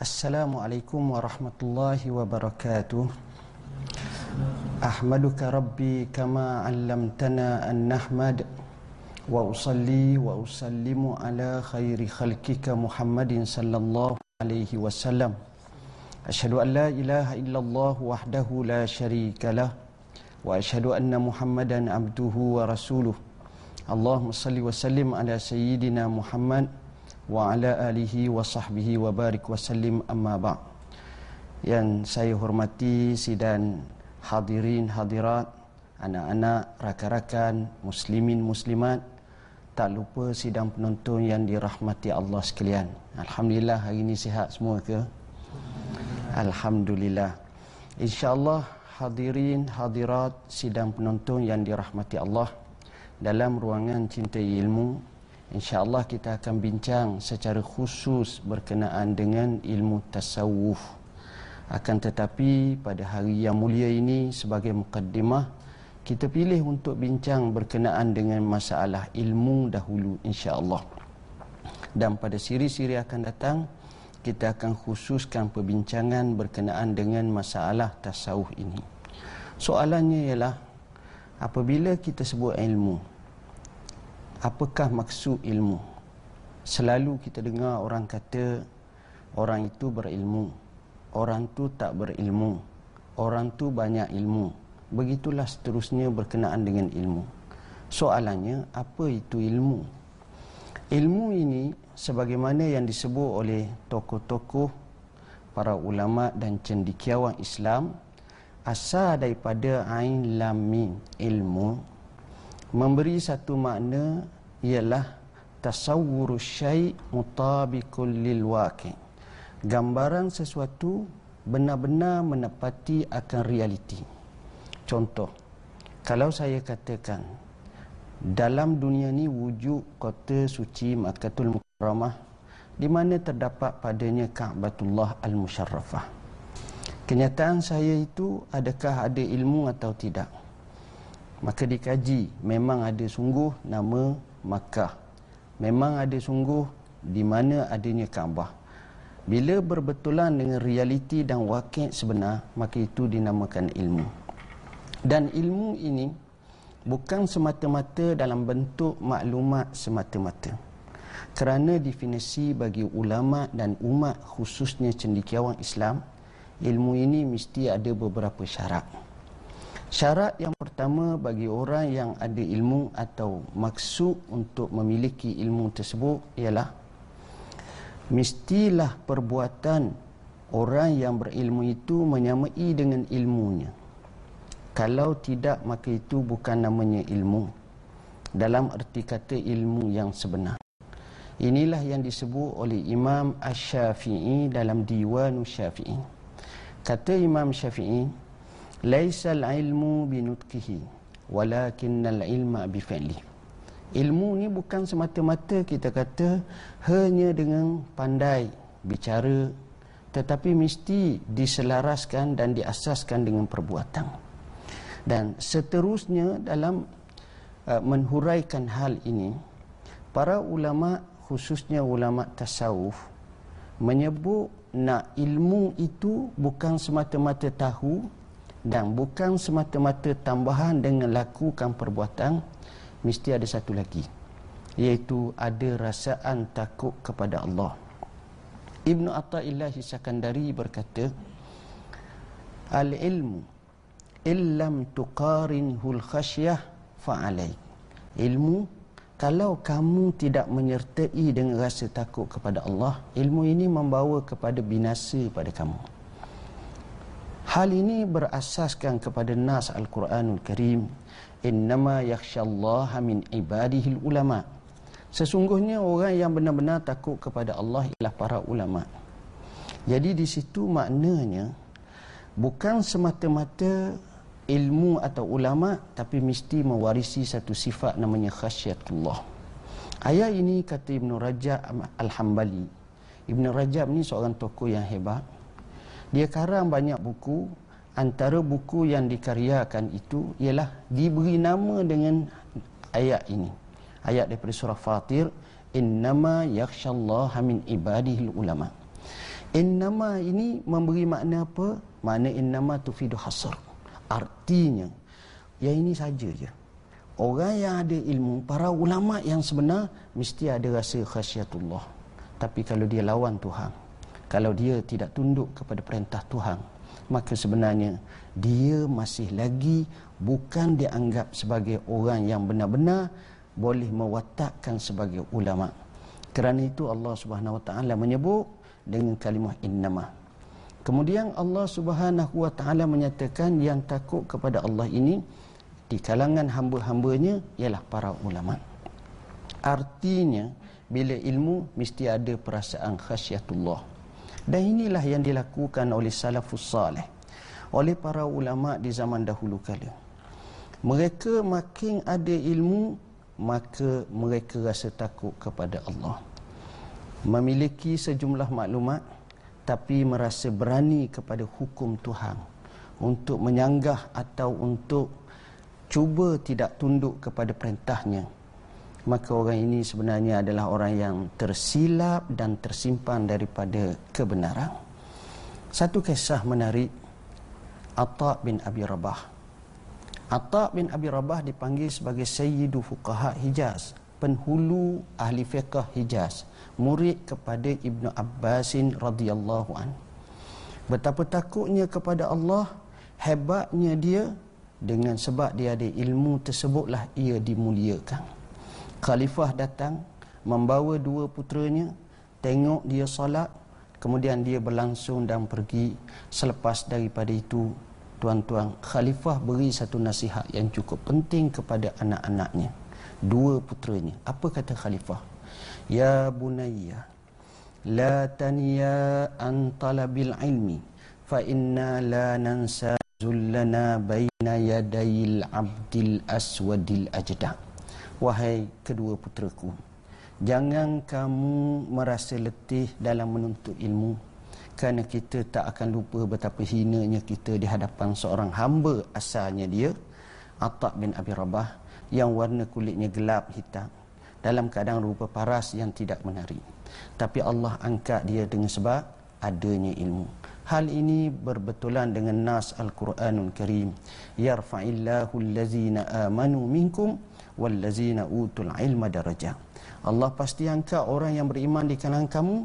Assalamualaikum warahmatullahi wabarakatuh Ahmaduka Rabbi kama allamtana an nahmad Wa usalli Muhammadin sallallahu alaihi wasallam. Ashadu an la ilaha illallah wahdahu la sharika lah. Wa ashadu anna Muhammadan abduhu wa rasuluh. Allahumma salli wa sallim ala sayyidina Muhammad wa ala alihi wa sahbihi wa barik wa sallim amma ba' yang saya hormati sidang hadirin hadirat anak-anak rakan-rakan muslimin muslimat tak lupa sidang penonton yang dirahmati Allah sekalian. Alhamdulillah hari ini sihat semua ke? Alhamdulillah. Insyaallah hadirin hadirat sidang penonton yang dirahmati Allah dalam ruangan cinta ilmu InsyaAllah kita akan bincang secara khusus berkenaan dengan ilmu tasawuf. Akan tetapi pada hari yang mulia ini sebagai mukaddimah, kita pilih untuk bincang berkenaan dengan masalah ilmu dahulu insyaAllah. Dan pada siri-siri akan datang, kita akan khususkan perbincangan berkenaan dengan masalah tasawuf ini. Soalannya ialah, apabila kita sebut ilmu, apakah maksud ilmu selalu kita dengar orang kata orang itu berilmu orang tu tak berilmu orang tu banyak ilmu begitulah seterusnya berkenaan dengan ilmu. Soalannya apa itu ilmu? Ilmu ini sebagaimana yang disebut oleh tokoh-tokoh para ulama dan cendekiawan Islam asal daripada ain lam mim ilmu memberi satu makna ialah tasawwur syai' mutabiqul lil waqi' gambaran sesuatu benar-benar menepati akan realiti contoh kalau saya katakan dalam dunia ni wujud kota suci Makkahul Mukarramah di mana terdapat padanya Ka'batullah Al-Musharrafah kenyataan saya itu adakah ada ilmu atau tidak maka dikaji memang ada sungguh nama Makkah. Memang ada sungguh di mana adanya Kaabah. Bila berbetulan dengan realiti dan wakil sebenar, maka itu dinamakan ilmu. Dan ilmu ini bukan semata-mata dalam bentuk maklumat semata-mata. Kerana definisi bagi ulama dan umat khususnya cendekiawan Islam, ilmu ini mesti ada beberapa syarat. Syarat yang pertama bagi orang yang ada ilmu atau maksud untuk memiliki ilmu tersebut ialah mestilah perbuatan orang yang berilmu itu menyamai dengan ilmunya. Kalau tidak maka itu bukan namanya ilmu dalam erti kata ilmu yang sebenar. Inilah yang disebut oleh Imam Ash-Syafi'i dalam Diwan Syafi'i. Kata Imam Syafi'i, Laisal ilmu binutkihi Walakinnal ilma bifa'li Ilmu ni bukan semata-mata kita kata Hanya dengan pandai bicara Tetapi mesti diselaraskan dan diasaskan dengan perbuatan Dan seterusnya dalam uh, menhuraikan hal ini Para ulama khususnya ulama tasawuf Menyebut nak ilmu itu bukan semata-mata tahu dan bukan semata-mata tambahan dengan lakukan perbuatan mesti ada satu lagi iaitu ada rasaan takut kepada Allah. Ibnu Athaillah Sakandari berkata al-ilmu illam tuqarinhu al-khasyah fa'alai ilmu kalau kamu tidak menyertai dengan rasa takut kepada Allah ilmu ini membawa kepada binasa pada kamu Hal ini berasaskan kepada nas Al-Quranul Karim. Innama yakhshallaha min ibadihi ulama. Sesungguhnya orang yang benar-benar takut kepada Allah ialah para ulama. Jadi di situ maknanya bukan semata-mata ilmu atau ulama tapi mesti mewarisi satu sifat namanya khasyatullah. Ayat ini kata Ibn Rajab Al-Hambali. Ibn Rajab ni seorang tokoh yang hebat. Dia karang banyak buku. Antara buku yang dikaryakan itu ialah diberi nama dengan ayat ini. Ayat daripada surah Fatir. Innama yakshallaha min ibadihil ulama. Innama ini memberi makna apa? Makna innama tufidu hasar. Artinya, ya ini saja je. Orang yang ada ilmu, para ulama yang sebenar, mesti ada rasa khasyatullah. Tapi kalau dia lawan Tuhan, kalau dia tidak tunduk kepada perintah Tuhan, maka sebenarnya dia masih lagi bukan dianggap sebagai orang yang benar-benar boleh mewatakkan sebagai ulama. Kerana itu Allah Subhanahu Wa Taala menyebut dengan kalimah innama. Kemudian Allah Subhanahu Wa Taala menyatakan yang takut kepada Allah ini di kalangan hamba-hambanya ialah para ulama. Artinya bila ilmu mesti ada perasaan khasyatullah. Dan inilah yang dilakukan oleh salafus salih. Oleh para ulama di zaman dahulu kala. Mereka makin ada ilmu maka mereka rasa takut kepada Allah. Memiliki sejumlah maklumat tapi merasa berani kepada hukum Tuhan untuk menyanggah atau untuk cuba tidak tunduk kepada perintahnya. Maka orang ini sebenarnya adalah orang yang tersilap dan tersimpan daripada kebenaran. Satu kisah menarik Atta bin Abi Rabah. Atta bin Abi Rabah dipanggil sebagai Sayyidu Fuqaha Hijaz penghulu ahli fiqah Hijaz murid kepada Ibnu Abbasin radhiyallahu an. Betapa takutnya kepada Allah, hebatnya dia dengan sebab dia ada ilmu tersebutlah ia dimuliakan. Khalifah datang membawa dua puteranya, tengok dia solat, kemudian dia berlangsung dan pergi. Selepas daripada itu, tuan-tuan, khalifah beri satu nasihat yang cukup penting kepada anak-anaknya. Dua puteranya. Apa kata khalifah? Ya bunayya La taniya an talabil ilmi Fa inna la nansa zullana Baina yadayil abdil aswadil ajda Wahai kedua putraku Jangan kamu merasa letih dalam menuntut ilmu Kerana kita tak akan lupa betapa hinanya kita di hadapan seorang hamba asalnya dia Atta' bin Abi Rabah Yang warna kulitnya gelap hitam dalam keadaan rupa paras yang tidak menarik. Tapi Allah angkat dia dengan sebab adanya ilmu. Hal ini berbetulan dengan nas Al-Quranul Karim. Yarfa'illahu allazina amanu minkum wallazina utul ilma darajah. Allah pasti angkat orang yang beriman di kalangan kamu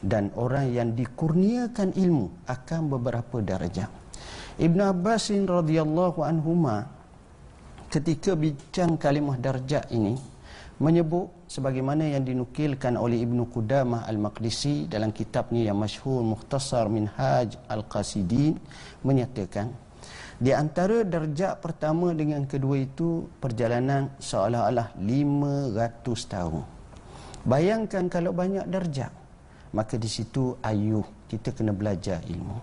dan orang yang dikurniakan ilmu akan beberapa darjah. Ibn Abbas radhiyallahu anhuma ketika bincang kalimah darjah ini menyebut sebagaimana yang dinukilkan oleh Ibnu Qudamah Al-Maqdisi dalam kitabnya yang masyhur Mukhtasar Minhaj Al-Qasidin menyatakan di antara darjat pertama dengan kedua itu perjalanan seolah-olah 500 tahun. Bayangkan kalau banyak darjat maka di situ ayuh kita kena belajar ilmu.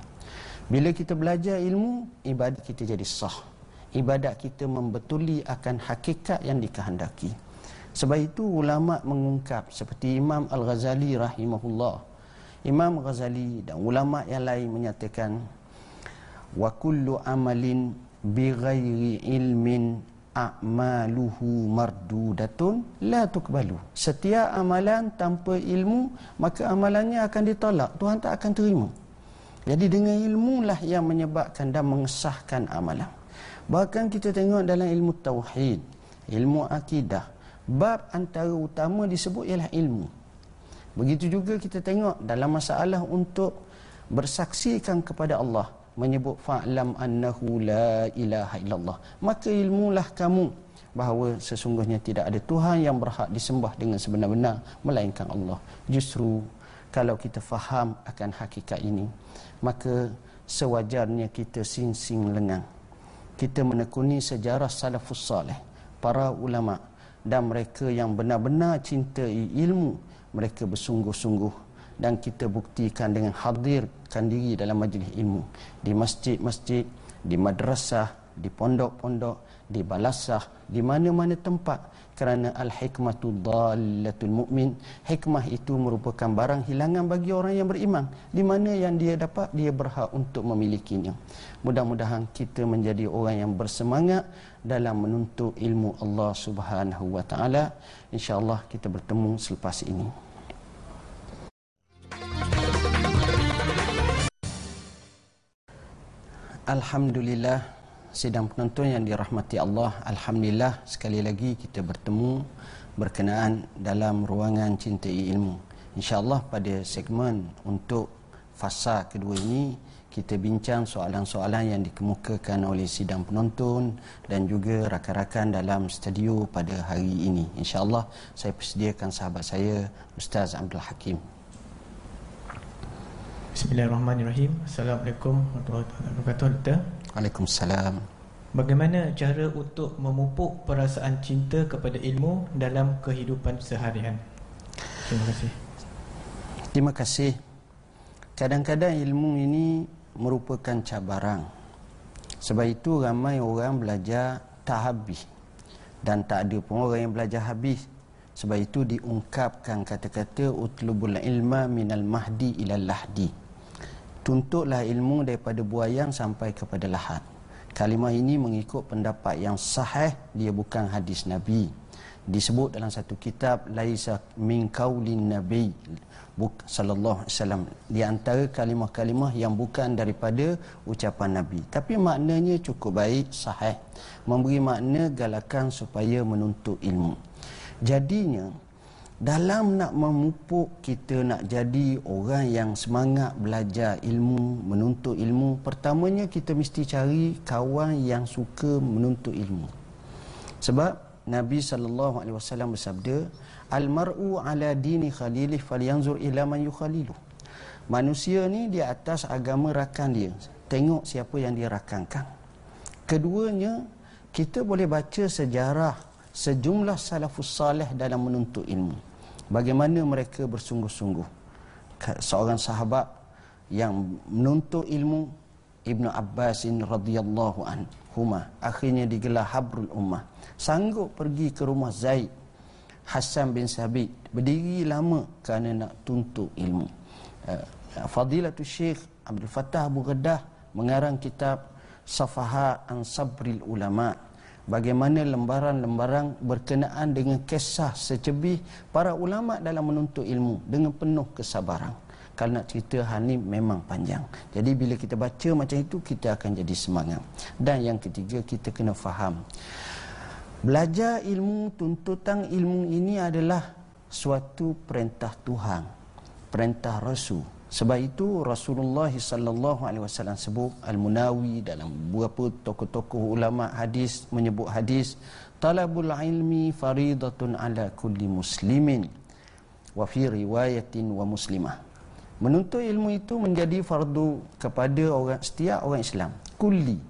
Bila kita belajar ilmu, ibadat kita jadi sah. Ibadat kita membetuli akan hakikat yang dikehendaki. Sebab itu ulama mengungkap seperti Imam Al-Ghazali rahimahullah. Imam Ghazali dan ulama yang lain menyatakan wa kullu amalin bi ghairi ilmin a'maluhu mardudatun la tuqbalu. Setiap amalan tanpa ilmu maka amalannya akan ditolak. Tuhan tak akan terima. Jadi dengan ilmulah yang menyebabkan dan mengesahkan amalan. Bahkan kita tengok dalam ilmu tauhid, ilmu akidah, bab antara utama disebut ialah ilmu. Begitu juga kita tengok dalam masalah untuk bersaksikan kepada Allah menyebut fa'lam annahu la ilaha illallah. Maka ilmulah kamu bahawa sesungguhnya tidak ada Tuhan yang berhak disembah dengan sebenar-benar melainkan Allah. Justru kalau kita faham akan hakikat ini, maka sewajarnya kita sing-sing lengang. Kita menekuni sejarah salafus salih, para ulama' dan mereka yang benar-benar cintai ilmu mereka bersungguh-sungguh. Dan kita buktikan dengan hadirkan diri dalam majlis ilmu. Di masjid-masjid di madrasah di pondok-pondok, di balasah, di mana-mana tempat. Kerana al-hikmatu dallatul mu'min hikmah itu merupakan barang hilangan bagi orang yang beriman di mana yang dia dapat dia berhak untuk memilikinya. Mudah-mudahan kita menjadi orang yang bersemangat dalam menuntut ilmu Allah Subhanahu wa taala. Insyaallah kita bertemu selepas ini. Alhamdulillah sidang penonton yang dirahmati Allah Alhamdulillah sekali lagi kita bertemu berkenaan dalam ruangan cintai ilmu. InsyaAllah pada segmen untuk fasa kedua ini kita bincang soalan-soalan yang dikemukakan oleh sidang penonton dan juga rakan-rakan dalam studio pada hari ini. InsyaAllah saya persediakan sahabat saya Ustaz Abdul Hakim. Bismillahirrahmanirrahim. Assalamualaikum warahmatullahi wabarakatuh Waalaikumsalam. Bagaimana cara untuk memupuk perasaan cinta kepada ilmu dalam kehidupan seharian? Terima kasih. Terima kasih. Kadang-kadang ilmu ini merupakan cabaran. Sebab itu ramai orang belajar tak habis. Dan tak ada pun orang yang belajar habis. Sebab itu diungkapkan kata-kata utlubul ilma minal mahdi ilal lahdi tuntutlah ilmu daripada buayang sampai kepada lahat. Kalimah ini mengikut pendapat yang sahih, dia bukan hadis Nabi. Disebut dalam satu kitab Laisa min qaulin nabi sallallahu alaihi wasallam di antara kalimah-kalimah yang bukan daripada ucapan Nabi. Tapi maknanya cukup baik, sahih, memberi makna galakan supaya menuntut ilmu. Jadinya dalam nak memupuk kita nak jadi orang yang semangat belajar ilmu, menuntut ilmu, pertamanya kita mesti cari kawan yang suka menuntut ilmu. Sebab Nabi sallallahu alaihi wasallam bersabda, "Al-mar'u ala dini khalilih falyanzur ila man yukhalilu." Manusia ni di atas agama rakan dia. Tengok siapa yang dia rakankan. Keduanya, kita boleh baca sejarah sejumlah salafus salih dalam menuntut ilmu. Bagaimana mereka bersungguh-sungguh? Seorang sahabat yang menuntut ilmu Ibnu Abbas radhiyallahu anhuma. Akhirnya digelar habrul ummah. Sanggup pergi ke rumah Zaid Hassan bin Sabit. Berdiri lama kerana nak tuntut ilmu. Uh, Fadilatul Syekh Abdul Fattah Abu Ghadah mengarang kitab Safaha an Sabril Ulama' bagaimana lembaran-lembaran berkenaan dengan kisah secebih para ulama dalam menuntut ilmu dengan penuh kesabaran. Kalau nak cerita hal memang panjang. Jadi bila kita baca macam itu kita akan jadi semangat. Dan yang ketiga kita kena faham. Belajar ilmu, tuntutan ilmu ini adalah suatu perintah Tuhan. Perintah Rasul. Sebab itu Rasulullah sallallahu alaihi wasallam sebut Al-Munawi dalam beberapa tokoh-tokoh ulama hadis menyebut hadis talabul ilmi faridatun ala kulli muslimin wa fi riwayatin wa muslimah. Menuntut ilmu itu menjadi fardu kepada orang setiap orang Islam. Kulli.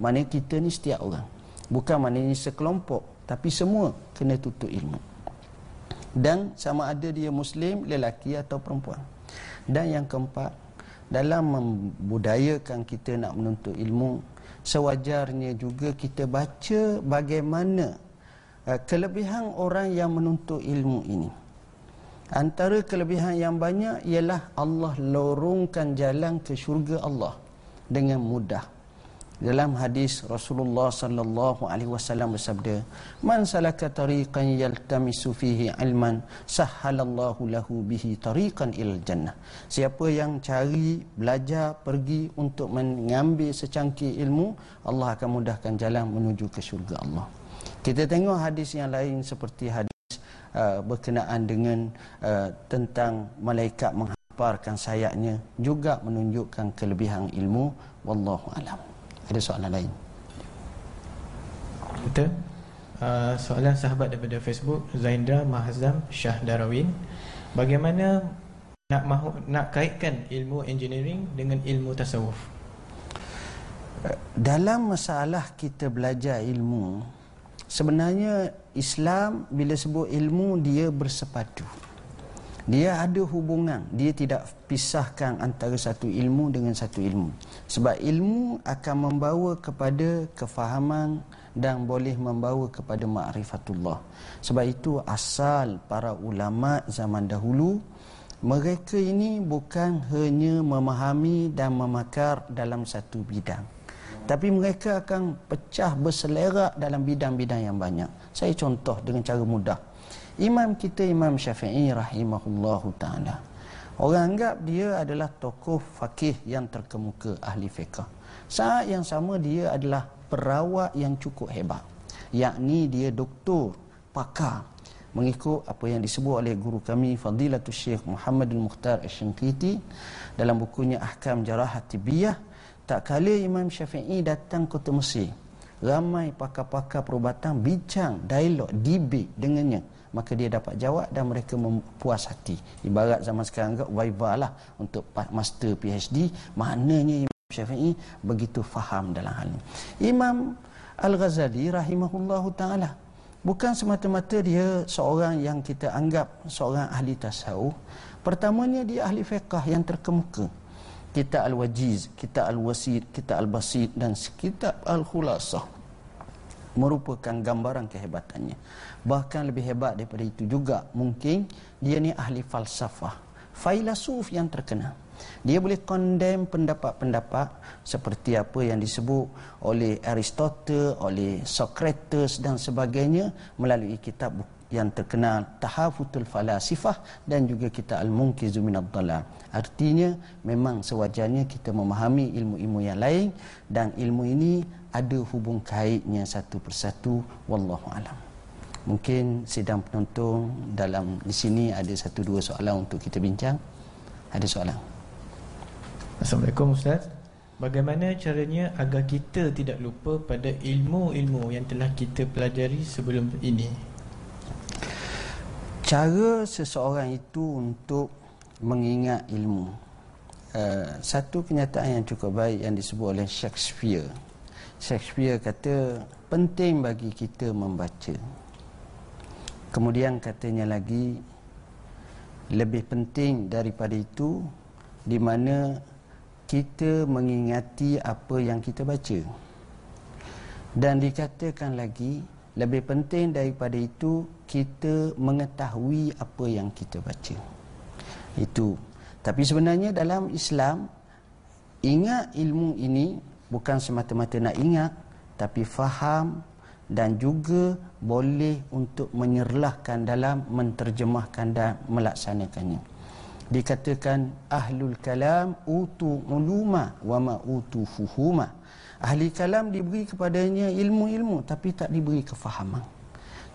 Mana kita ni setiap orang. Bukan maknanya sekelompok tapi semua kena tuntut ilmu. Dan sama ada dia muslim, lelaki atau perempuan. Dan yang keempat, dalam membudayakan kita nak menuntut ilmu, sewajarnya juga kita baca bagaimana uh, kelebihan orang yang menuntut ilmu ini. Antara kelebihan yang banyak ialah Allah lorongkan jalan ke syurga Allah dengan mudah dalam hadis Rasulullah sallallahu alaihi wasallam bersabda man salaka tariqan yaltamisu fihi ilman sahhalallahu lahu bihi tariqan ilal jannah. Siapa yang cari belajar pergi untuk mengambil secangkir ilmu Allah akan mudahkan jalan menuju ke syurga Allah. Kita tengok hadis yang lain seperti hadis uh, berkenaan dengan uh, tentang malaikat menghamparkan sayapnya juga menunjukkan kelebihan ilmu. Wallahu alam ada soalan lain? Betul. Uh, soalan sahabat daripada Facebook Zaindra Mahazam Shah Darawin bagaimana nak mahu nak kaitkan ilmu engineering dengan ilmu tasawuf? Dalam masalah kita belajar ilmu sebenarnya Islam bila sebut ilmu dia bersepadu dia ada hubungan. Dia tidak pisahkan antara satu ilmu dengan satu ilmu. Sebab ilmu akan membawa kepada kefahaman dan boleh membawa kepada ma'rifatullah. Sebab itu asal para ulama zaman dahulu mereka ini bukan hanya memahami dan memakar dalam satu bidang. Tapi mereka akan pecah berselerak dalam bidang-bidang yang banyak. Saya contoh dengan cara mudah Imam kita Imam Syafi'i rahimahullahu taala. Orang anggap dia adalah tokoh fakih yang terkemuka ahli fiqh. Saat yang sama dia adalah perawat yang cukup hebat. Yakni dia doktor, pakar mengikut apa yang disebut oleh guru kami Fadilatul Syekh Muhammad Al-Mukhtar Asy-Syanqiti dalam bukunya Ahkam Jarahat Tibiyah tak kala Imam Syafi'i datang kota Mesir ramai pakar-pakar perubatan bincang dialog debate dengannya maka dia dapat jawab dan mereka puas hati. Ibarat zaman sekarang agak viva lah untuk master PhD maknanya Imam Syafi'i begitu faham dalam hal ini Imam Al-Ghazali rahimahullahu ta'ala bukan semata-mata dia seorang yang kita anggap seorang ahli tasawuf. Pertamanya dia ahli fiqah yang terkemuka. Kitab Al-Wajiz, kitab Al-Wasid, kitab Al-Basid dan kitab Al-Khulasah merupakan gambaran kehebatannya bahkan lebih hebat daripada itu juga mungkin dia ni ahli falsafah filosof yang terkenal dia boleh condemn pendapat-pendapat seperti apa yang disebut oleh Aristotle, oleh Socrates dan sebagainya melalui kitab yang terkenal Tahafutul Falasifah dan juga kitab Al-Munkizu Minad Dalal. Artinya memang sewajarnya kita memahami ilmu-ilmu yang lain dan ilmu ini ada hubung kaitnya satu persatu wallahu alam. Mungkin sidang penonton dalam di sini ada satu dua soalan untuk kita bincang. Ada soalan? Assalamualaikum Ustaz. Bagaimana caranya agar kita tidak lupa pada ilmu-ilmu yang telah kita pelajari sebelum ini? Cara seseorang itu untuk mengingat ilmu. Uh, satu kenyataan yang cukup baik yang disebut oleh Shakespeare. Shakespeare kata penting bagi kita membaca. Kemudian katanya lagi lebih penting daripada itu di mana kita mengingati apa yang kita baca. Dan dikatakan lagi lebih penting daripada itu kita mengetahui apa yang kita baca. Itu. Tapi sebenarnya dalam Islam ingat ilmu ini bukan semata-mata nak ingat tapi faham dan juga boleh untuk menyerlahkan dalam menterjemahkan dan melaksanakannya. Dikatakan ahlul kalam utu uluma wa ma utu fuhuma. Ahli kalam diberi kepadanya ilmu-ilmu tapi tak diberi kefahaman.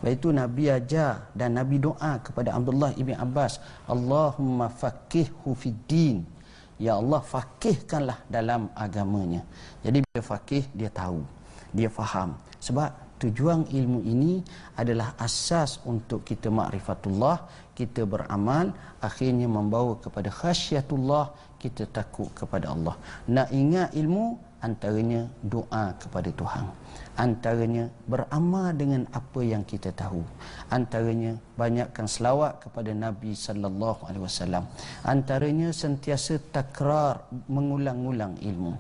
Sebab itu Nabi ajar dan Nabi doa kepada Abdullah ibn Abbas Allahumma faqihhu fid din Ya Allah fakihkanlah dalam agamanya. Jadi bila fakih dia tahu Dia faham. Sebab tujuan ilmu ini adalah asas untuk kita makrifatullah kita beramal akhirnya membawa kepada khasyatullah kita takut kepada Allah. Nak ingat ilmu antaranya doa kepada Tuhan. Antaranya beramal dengan apa yang kita tahu. Antaranya banyakkan selawat kepada Nabi sallallahu alaihi wasallam. Antaranya sentiasa takrar mengulang-ulang ilmu.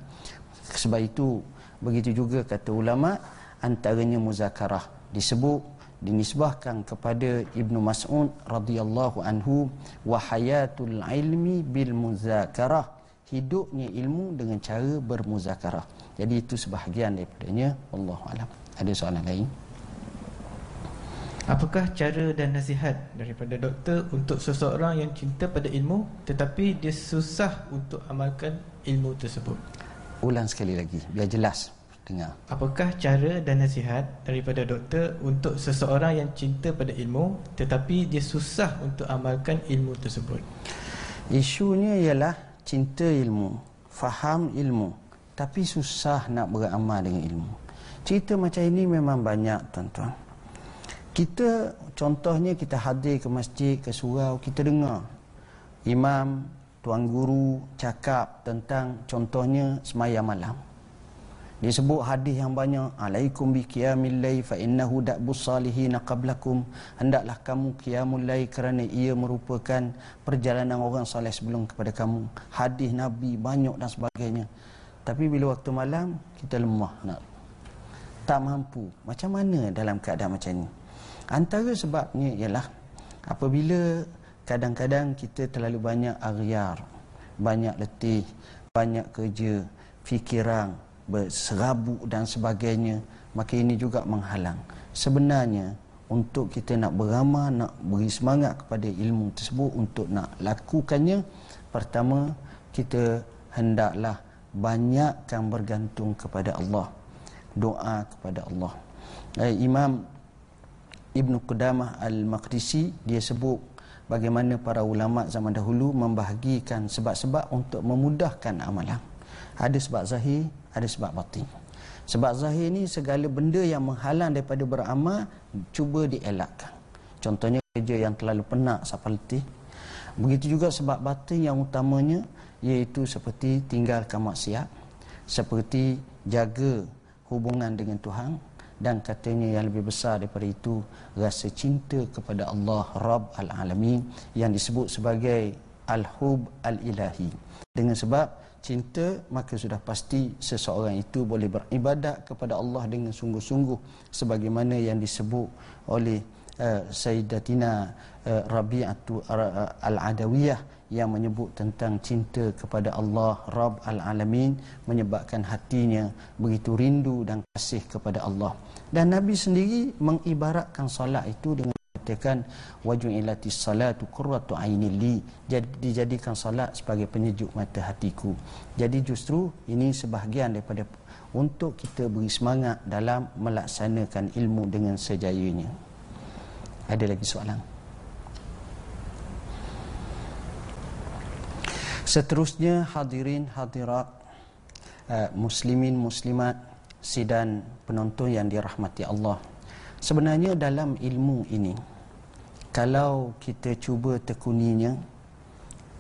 Sebab itu begitu juga kata ulama antaranya muzakarah disebut dinisbahkan kepada Ibnu Mas'ud radhiyallahu anhu wa hayatul ilmi bil muzakarah hidupnya ilmu dengan cara bermuzakarah jadi itu sebahagian daripadanya. Wallahu alam. Ada soalan lain? Apakah cara dan nasihat daripada doktor untuk seseorang yang cinta pada ilmu tetapi dia susah untuk amalkan ilmu tersebut? Ulang sekali lagi biar jelas dengar. Apakah cara dan nasihat daripada doktor untuk seseorang yang cinta pada ilmu tetapi dia susah untuk amalkan ilmu tersebut? Isunya ialah cinta ilmu, faham ilmu tapi susah nak beramal dengan ilmu. Cerita macam ini memang banyak tuan-tuan. Kita contohnya kita hadir ke masjid, ke surau, kita dengar imam, tuan guru cakap tentang contohnya semayang malam Disebut hadis yang banyak, alaikum bi qiyamil lail fa innahu da'bus salihin qablakum. Hendaklah kamu qiyamul lail kerana ia merupakan perjalanan orang saleh sebelum kepada kamu. Hadis Nabi banyak dan sebagainya. Tapi bila waktu malam kita lemah nak tak mampu. Macam mana dalam keadaan macam ni? Antara sebabnya ialah apabila kadang-kadang kita terlalu banyak aghyar, banyak letih, banyak kerja, fikiran, berserabut dan sebagainya maka ini juga menghalang. Sebenarnya untuk kita nak beramal nak beri semangat kepada ilmu tersebut untuk nak lakukannya pertama kita hendaklah banyakkan bergantung kepada Allah. Doa kepada Allah. Eh, Imam Ibn Qudamah Al-Maqdisi dia sebut bagaimana para ulama zaman dahulu membahagikan sebab-sebab untuk memudahkan amalan. Ada sebab zahir ada sebab batin. Sebab zahir ni segala benda yang menghalang daripada beramal cuba dielakkan. Contohnya kerja yang terlalu penat sampai letih. Begitu juga sebab batin yang utamanya iaitu seperti tinggalkan maksiat seperti jaga hubungan dengan Tuhan dan katanya yang lebih besar daripada itu rasa cinta kepada Allah Rabb Al-Alamin yang disebut sebagai Al-Hub Al-Ilahi. Dengan sebab cinta maka sudah pasti seseorang itu boleh beribadat kepada Allah dengan sungguh-sungguh sebagaimana yang disebut oleh uh, Sayyidatina uh, Rabi'atu uh, Al-Adawiyah yang menyebut tentang cinta kepada Allah Rabb Al-Alamin menyebabkan hatinya begitu rindu dan kasih kepada Allah. Dan Nabi sendiri mengibaratkan solat itu dengan katakan wajuilati salatu qurratu aini li. Jadi dijadikan salat sebagai penyejuk mata hatiku. Jadi justru ini sebahagian daripada untuk kita beri semangat dalam melaksanakan ilmu dengan sejayanya. Ada lagi soalan? Seterusnya hadirin hadirat uh, muslimin muslimat sidan penonton yang dirahmati Allah sebenarnya dalam ilmu ini kalau kita cuba tekuninya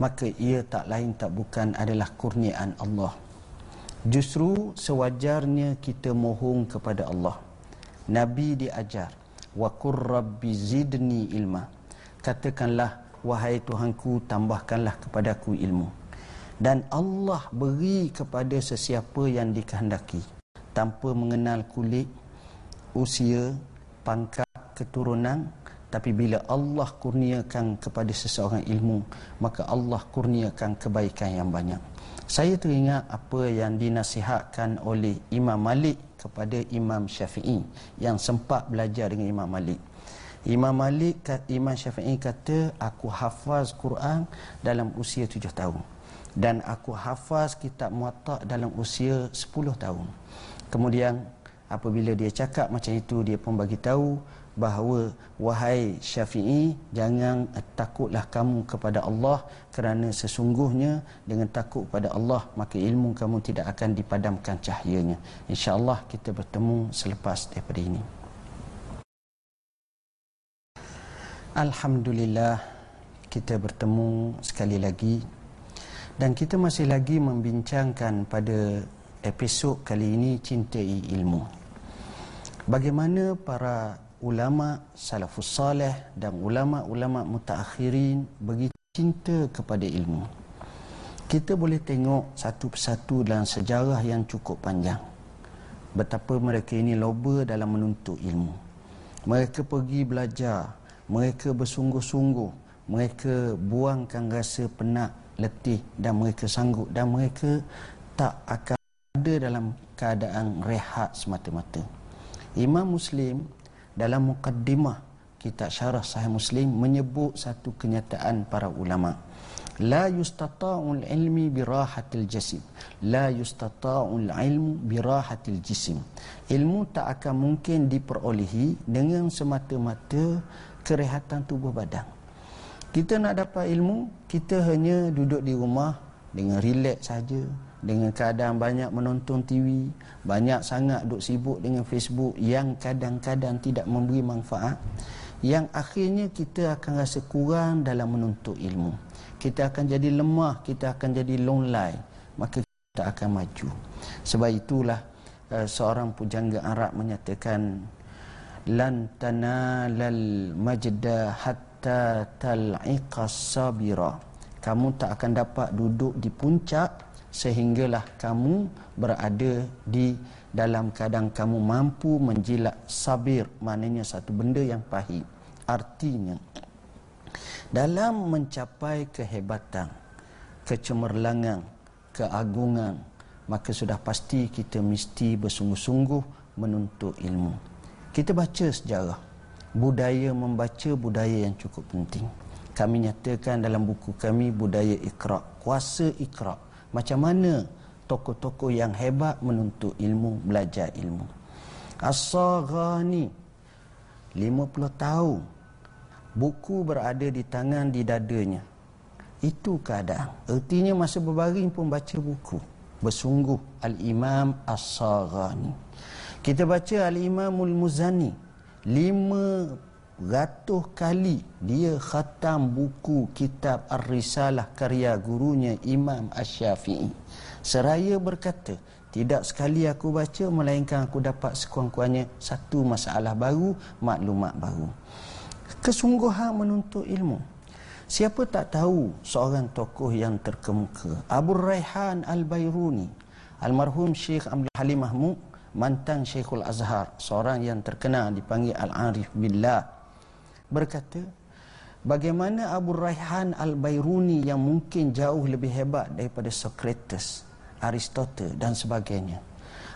maka ia tak lain tak bukan adalah kurniaan Allah. Justru sewajarnya kita mohon kepada Allah. Nabi diajar wa qur rabbi zidni ilma. Katakanlah wahai tuhanku tambahkanlah kepadaku ilmu. Dan Allah beri kepada sesiapa yang dikehendaki. Tanpa mengenal kulit usia pangkat keturunan tapi bila Allah kurniakan kepada seseorang ilmu maka Allah kurniakan kebaikan yang banyak. Saya teringat apa yang dinasihatkan oleh Imam Malik kepada Imam Syafi'i yang sempat belajar dengan Imam Malik. Imam Malik Imam Syafi'i kata aku hafaz Quran dalam usia tujuh tahun dan aku hafaz kitab Muwatta dalam usia sepuluh tahun. Kemudian apabila dia cakap macam itu dia pun bagi tahu bahawa wahai Syafi'i jangan takutlah kamu kepada Allah kerana sesungguhnya dengan takut kepada Allah maka ilmu kamu tidak akan dipadamkan cahayanya. Insyaallah kita bertemu selepas daripada ini. Alhamdulillah kita bertemu sekali lagi. Dan kita masih lagi membincangkan pada episod kali ini cintai ilmu bagaimana para ulama salafus salih dan ulama-ulama mutaakhirin begitu cinta kepada ilmu. Kita boleh tengok satu persatu dalam sejarah yang cukup panjang. Betapa mereka ini loba dalam menuntut ilmu. Mereka pergi belajar, mereka bersungguh-sungguh, mereka buangkan rasa penat, letih dan mereka sanggup dan mereka tak akan ada dalam keadaan rehat semata-mata. Imam Muslim dalam mukaddimah kitab syarah sahih muslim menyebut satu kenyataan para ulama. La yustata'ul ilmi birahatil jasim. La yustata'ul ilmu birahatil jisim. Ilmu tak akan mungkin diperolehi dengan semata-mata kerehatan tubuh badan. Kita nak dapat ilmu kita hanya duduk di rumah dengan rileks saja dengan keadaan banyak menonton TV, banyak sangat duk sibuk dengan Facebook yang kadang-kadang tidak memberi manfaat, yang akhirnya kita akan rasa kurang dalam menuntut ilmu. Kita akan jadi lemah, kita akan jadi longlai, maka kita akan maju. Sebab itulah uh, seorang pujangga Arab menyatakan lan tanalal majda hatta tal'iqas sabira kamu tak akan dapat duduk di puncak sehinggalah kamu berada di dalam keadaan kamu mampu menjilat sabir maknanya satu benda yang pahit. Artinya dalam mencapai kehebatan kecemerlangan keagungan maka sudah pasti kita mesti bersungguh-sungguh menuntut ilmu. Kita baca sejarah. Budaya membaca budaya yang cukup penting. Kami nyatakan dalam buku kami budaya ikra kuasa ikra macam mana tokoh-tokoh yang hebat menuntut ilmu belajar ilmu? As-saghani 50 tahun buku berada di tangan di dadanya. Itu keadaan. Artinya masa berbaring pun baca buku. Bersungguh al-imam as-saghani. Kita baca al-imamul muzani ratus kali dia khatam buku kitab Ar-Risalah karya gurunya Imam Ash-Syafi'i. Seraya berkata, tidak sekali aku baca melainkan aku dapat sekurang-kurangnya satu masalah baru, maklumat baru. Kesungguhan menuntut ilmu. Siapa tak tahu seorang tokoh yang terkemuka, Abu Raihan Al-Bayruni, almarhum Syekh Abdul Halim Mahmud, mantan Syekhul Azhar, seorang yang terkenal dipanggil Al-Arif Billah berkata bagaimana Abu Raihan Al-Bairuni yang mungkin jauh lebih hebat daripada Socrates, Aristotle dan sebagainya.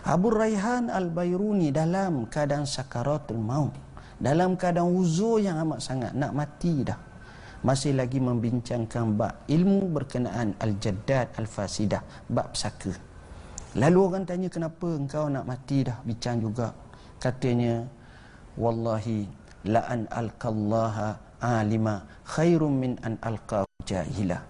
Abu Raihan Al-Bairuni dalam keadaan sakaratul maut, dalam keadaan uzur yang amat sangat nak mati dah. Masih lagi membincangkan bab ilmu berkenaan Al-Jaddad Al-Fasidah, bab saka. Lalu orang tanya kenapa engkau nak mati dah bincang juga. Katanya, Wallahi la an alqallaha alima khairum min an alqa jahila.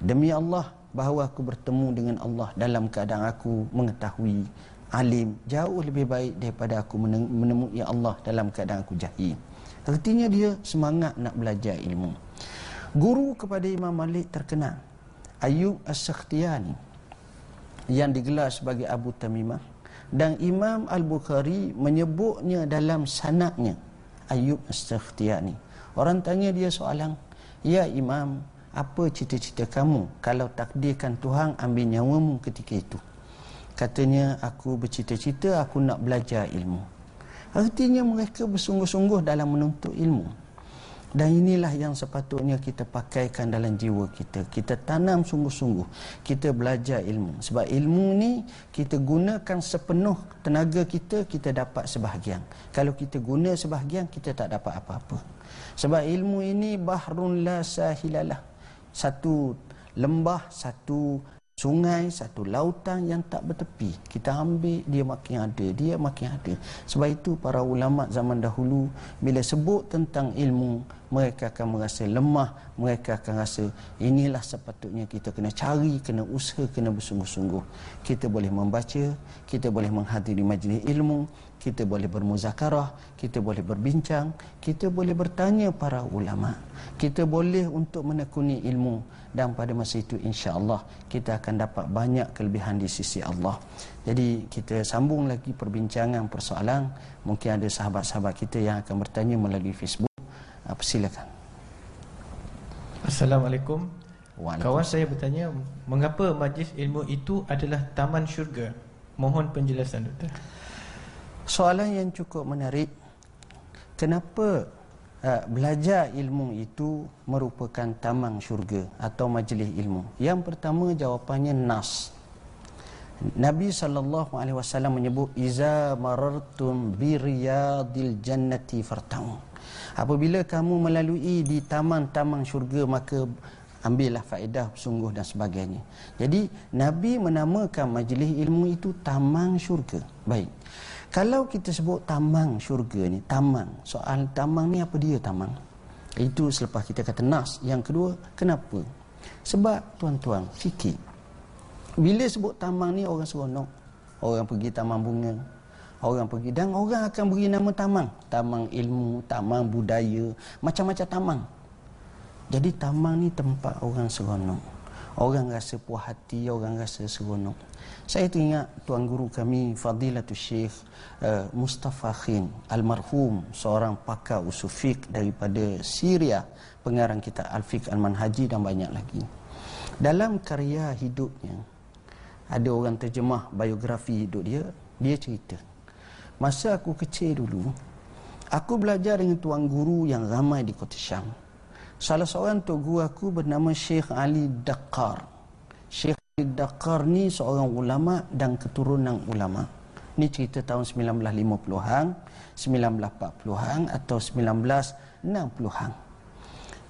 Demi Allah bahawa aku bertemu dengan Allah dalam keadaan aku mengetahui alim jauh lebih baik daripada aku menemui Allah dalam keadaan aku jahil. Artinya dia semangat nak belajar ilmu. Guru kepada Imam Malik terkenal Ayub As-Sakhtiyani yang digelar sebagai Abu Tamimah dan Imam Al-Bukhari menyebutnya dalam sanaknya Ayub Astakhtiyani. Orang tanya dia soalan, "Ya Imam, apa cita-cita kamu kalau takdirkan Tuhan ambil nyawamu ketika itu?" Katanya, "Aku bercita-cita aku nak belajar ilmu." Artinya mereka bersungguh-sungguh dalam menuntut ilmu. Dan inilah yang sepatutnya kita pakaikan dalam jiwa kita. Kita tanam sungguh-sungguh. Kita belajar ilmu. Sebab ilmu ni kita gunakan sepenuh tenaga kita, kita dapat sebahagian. Kalau kita guna sebahagian, kita tak dapat apa-apa. Sebab ilmu ini bahrun la sahilalah. Satu lembah, satu sungai, satu lautan yang tak bertepi. Kita ambil, dia makin ada, dia makin ada. Sebab itu para ulama zaman dahulu bila sebut tentang ilmu, mereka akan merasa lemah, mereka akan rasa inilah sepatutnya kita kena cari, kena usaha, kena bersungguh-sungguh. Kita boleh membaca, kita boleh menghadiri majlis ilmu, kita boleh bermuzakarah, kita boleh berbincang, kita boleh bertanya para ulama. Kita boleh untuk menekuni ilmu dan pada masa itu insya-Allah kita akan dapat banyak kelebihan di sisi Allah. Jadi kita sambung lagi perbincangan persoalan mungkin ada sahabat-sahabat kita yang akan bertanya melalui Facebook. Apa silakan. Assalamualaikum. Kawan saya bertanya mengapa majlis ilmu itu adalah taman syurga? Mohon penjelasan doktor. Soalan yang cukup menarik. Kenapa uh, belajar ilmu itu merupakan tamang syurga atau majlis ilmu. Yang pertama jawapannya nas. Nabi sallallahu alaihi wasallam menyebut iza marartum bi riyadil jannati fartau. Apabila kamu melalui di taman-taman syurga maka ambillah faedah sungguh dan sebagainya. Jadi Nabi menamakan majlis ilmu itu taman syurga. Baik. Kalau kita sebut tamang syurga ni, tamang. Soal tamang ni apa dia tamang? Itu selepas kita kata nas. Yang kedua, kenapa? Sebab tuan-tuan, fikir. Bila sebut tamang ni orang seronok. Orang pergi tamang bunga. Orang pergi dan orang akan beri nama tamang. Tamang ilmu, tamang budaya, macam-macam tamang. Jadi tamang ni tempat orang seronok. Orang rasa puas hati, orang rasa seronok. Saya teringat tuan guru kami Fadilatul Syekh uh, Mustafa Khin almarhum seorang pakar usul fiqh daripada Syria, pengarang kitab Al-Fiqh Al-Manhaji dan banyak lagi. Dalam karya hidupnya ada orang terjemah biografi hidup dia, dia cerita. Masa aku kecil dulu, aku belajar dengan tuan guru yang ramai di kota Syam. Salah seorang tok guru aku bernama Syekh Ali Dakar. Syekh Ali Dakar ni seorang ulama dan keturunan ulama. Ni cerita tahun 1950-an, 1940-an atau 1960-an.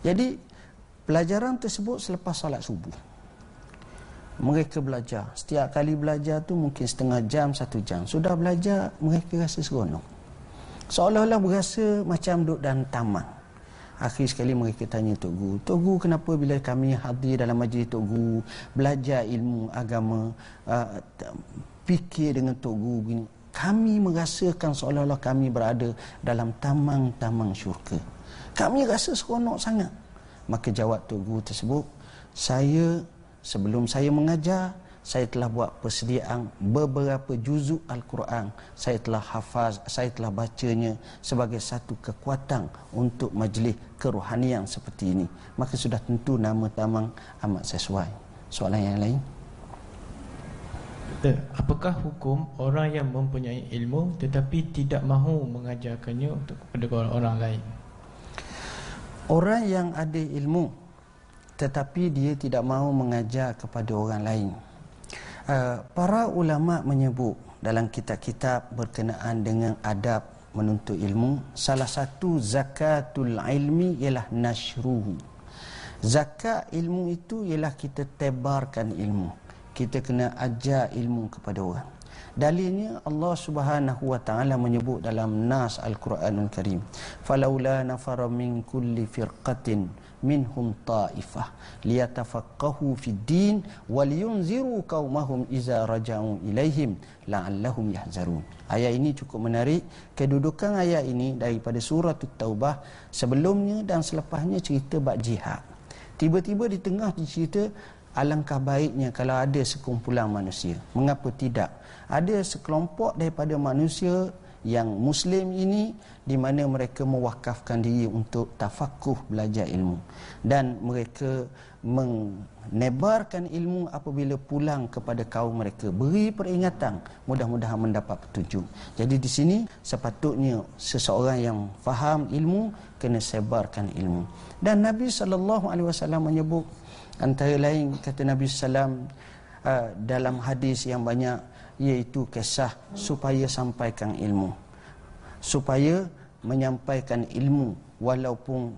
Jadi pelajaran tersebut selepas salat subuh. Mereka belajar. Setiap kali belajar tu mungkin setengah jam, satu jam. Sudah belajar, mereka rasa seronok. Seolah-olah berasa macam duduk dalam taman. Akhir sekali mereka tanya Tok Guru, Tok Guru kenapa bila kami hadir dalam majlis Tok Guru, belajar ilmu agama, uh, fikir dengan Tok Guru begini, kami merasakan seolah-olah kami berada dalam taman-taman syurga. Kami rasa seronok sangat. Maka jawab Tok Guru tersebut, saya sebelum saya mengajar, saya telah buat persediaan beberapa juzuk Al-Quran. Saya telah hafaz, saya telah bacanya sebagai satu kekuatan untuk majlis kerohanian seperti ini. Maka sudah tentu nama tamang amat sesuai. Soalan yang lain? Apakah hukum orang yang mempunyai ilmu tetapi tidak mahu mengajarkannya kepada orang lain? Orang yang ada ilmu tetapi dia tidak mahu mengajar kepada orang lain. Uh, para ulama menyebut dalam kitab-kitab berkenaan dengan adab menuntut ilmu salah satu zakatul ilmi ialah nashruhu. Zakat ilmu itu ialah kita tebarkan ilmu. Kita kena ajar ilmu kepada orang dalilnya Allah Subhanahu wa taala menyebut dalam nas al-Quranul Karim falaula nafara min kulli firqatin minhum ta'ifah liyatafaqahu fid din waliyunziru qaumahum iza raja'u ilaihim la'allahum yahzarun. Ayat ini cukup menarik. Kedudukan ayat ini daripada surah taubah sebelumnya dan selepasnya cerita bab jihad. Tiba-tiba di tengah cerita alangkah baiknya kalau ada sekumpulan manusia. Mengapa tidak? Ada sekelompok daripada manusia yang muslim ini di mana mereka mewakafkan diri untuk tafakuh belajar ilmu. Dan mereka menebarkan ilmu apabila pulang kepada kaum mereka. Beri peringatan. Mudah-mudahan mendapat petunjuk. Jadi di sini sepatutnya seseorang yang faham ilmu kena sebarkan ilmu. Dan Nabi sallallahu alaihi wasallam menyebut antara lain kata Nabi sallam uh, dalam hadis yang banyak iaitu kisah supaya sampaikan ilmu. Supaya menyampaikan ilmu walaupun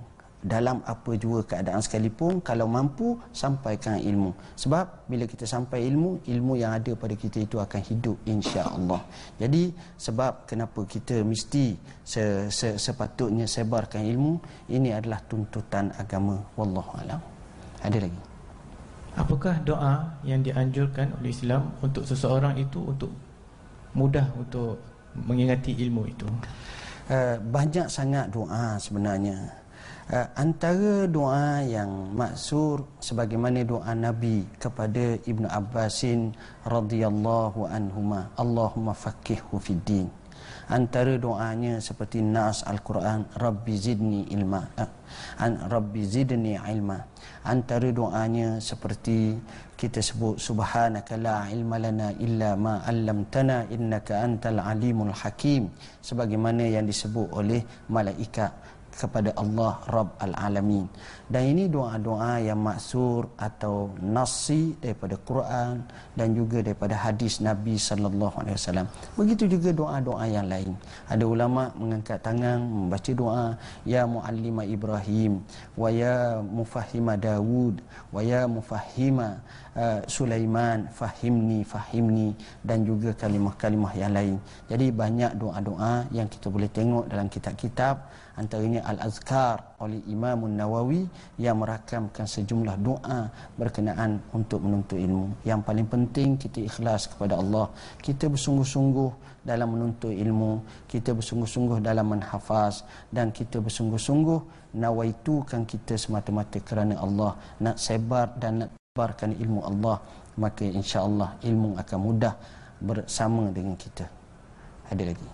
dalam apa jua keadaan sekalipun kalau mampu sampaikan ilmu. Sebab bila kita sampai ilmu ilmu yang ada pada kita itu akan hidup insya-Allah. Jadi sebab kenapa kita mesti se, se, sepatutnya sebarkan ilmu ini adalah tuntutan agama. Wallahu alam ada lagi Apakah doa yang dianjurkan oleh Islam untuk seseorang itu untuk mudah untuk mengingati ilmu itu? Uh, banyak sangat doa sebenarnya. Uh, antara doa yang maksur sebagaimana doa Nabi kepada Ibnu Abbasin radhiyallahu anhuma, Allahumma faqihhu fid din. Antara doanya seperti nas Al-Quran, Rabbi zidni ilma. Uh, Rabbi zidni ilma antara doanya seperti kita sebut subhanaka la ilma lana illa ma 'allamtana innaka antal alimul hakim sebagaimana yang disebut oleh malaikat kepada Allah Rabb Al-Alamin. Dan ini doa-doa yang maksur atau nasi daripada Quran dan juga daripada hadis Nabi sallallahu alaihi wasallam. Begitu juga doa-doa yang lain. Ada ulama mengangkat tangan membaca doa ya muallima Ibrahim wa ya mufahhima Daud wa ya mufahhima uh, Sulaiman fahimni fahimni dan juga kalimah-kalimah yang lain. Jadi banyak doa-doa yang kita boleh tengok dalam kitab-kitab antaranya Al-Azkar oleh Imam Nawawi yang merakamkan sejumlah doa berkenaan untuk menuntut ilmu. Yang paling penting kita ikhlas kepada Allah. Kita bersungguh-sungguh dalam menuntut ilmu, kita bersungguh-sungguh dalam menhafaz dan kita bersungguh-sungguh nawaitukan kita semata-mata kerana Allah nak sebar dan nak menyebarkan ilmu Allah maka insya-Allah ilmu akan mudah bersama dengan kita ada lagi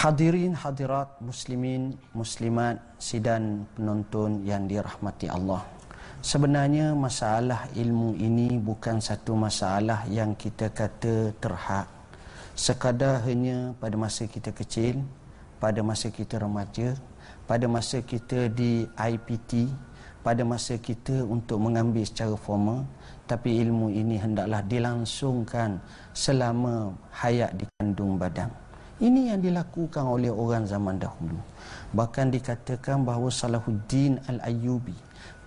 Hadirin hadirat muslimin muslimat sidang penonton yang dirahmati Allah. Sebenarnya masalah ilmu ini bukan satu masalah yang kita kata terhad. Sekadar hanya pada masa kita kecil, pada masa kita remaja, pada masa kita di IPT, pada masa kita untuk mengambil secara formal, tapi ilmu ini hendaklah dilangsungkan selama hayat di kandung badan. Ini yang dilakukan oleh orang zaman dahulu. Bahkan dikatakan bahawa Salahuddin Al-Ayyubi,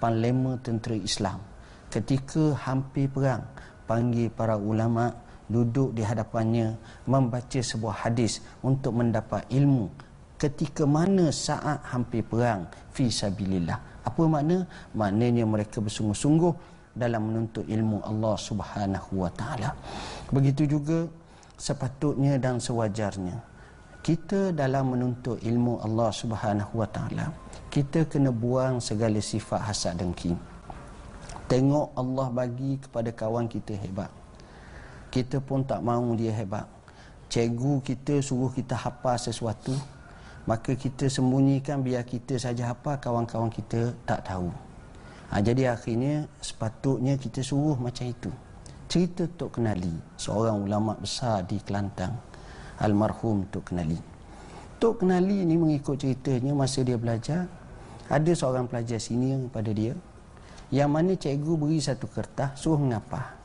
panglima tentera Islam, ketika hampir perang, panggil para ulama duduk di hadapannya membaca sebuah hadis untuk mendapat ilmu ketika mana saat hampir perang fi sabilillah. Apa makna? Maknanya mereka bersungguh-sungguh dalam menuntut ilmu Allah Subhanahu wa taala. Begitu juga sepatutnya dan sewajarnya kita dalam menuntut ilmu Allah Subhanahu wa taala kita kena buang segala sifat hasad dengki tengok Allah bagi kepada kawan kita hebat kita pun tak mahu dia hebat cikgu kita suruh kita hafal sesuatu maka kita sembunyikan biar kita saja hafal kawan-kawan kita tak tahu. Ha, jadi akhirnya sepatutnya kita suruh macam itu. Cerita Tok Kenali seorang ulama besar di Kelantan almarhum Tok Kenali. Tok Kenali ni mengikut ceritanya masa dia belajar ada seorang pelajar sini pada dia yang mana cikgu beri satu kertas suruh mengapa.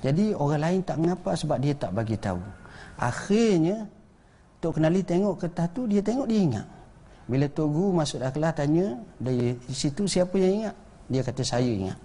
Jadi orang lain tak mengapa sebab dia tak bagi tahu. Akhirnya Tok Kenali tengok kertas tu dia tengok dia ingat bila Tok Guru masuk dalam kelas tanya dari situ siapa yang ingat dia kata saya ingat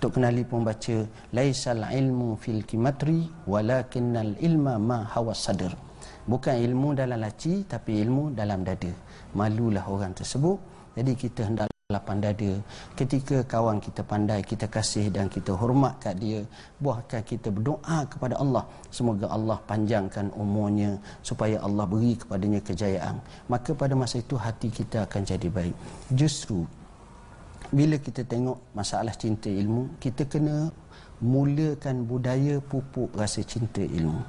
Tok Kenali pun baca laisal ilmu fil kimatri walakinnal ilma ma hawa sadr. Bukan ilmu dalam laci tapi ilmu dalam dada. Malulah orang tersebut. Jadi kita hendak lapang dada ketika kawan kita pandai kita kasih dan kita hormat kat dia buahkan kita berdoa kepada Allah. Semoga Allah panjangkan umurnya supaya Allah beri kepadanya kejayaan. Maka pada masa itu hati kita akan jadi baik. Justru bila kita tengok masalah cinta ilmu kita kena mulakan budaya pupuk rasa cinta ilmu.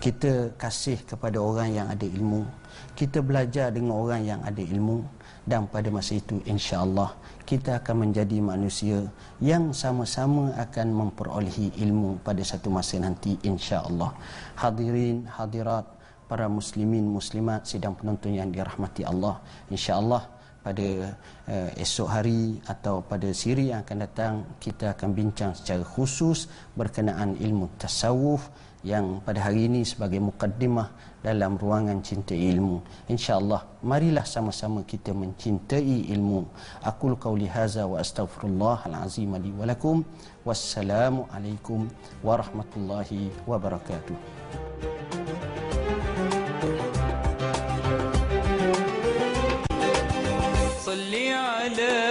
Kita kasih kepada orang yang ada ilmu. Kita belajar dengan orang yang ada ilmu dan pada masa itu insya-Allah kita akan menjadi manusia yang sama-sama akan memperolehi ilmu pada satu masa nanti insya-Allah. Hadirin hadirat para muslimin muslimat sidang penonton yang dirahmati Allah insya-Allah pada uh, esok hari atau pada siri yang akan datang kita akan bincang secara khusus berkenaan ilmu tasawuf yang pada hari ini sebagai mukaddimah dalam ruangan cinta ilmu insyaallah marilah sama-sama kita mencintai ilmu aku qauli haza wa astaghfirullah alazim li wa lakum wassalamu alaikum warahmatullahi wabarakatuh عليه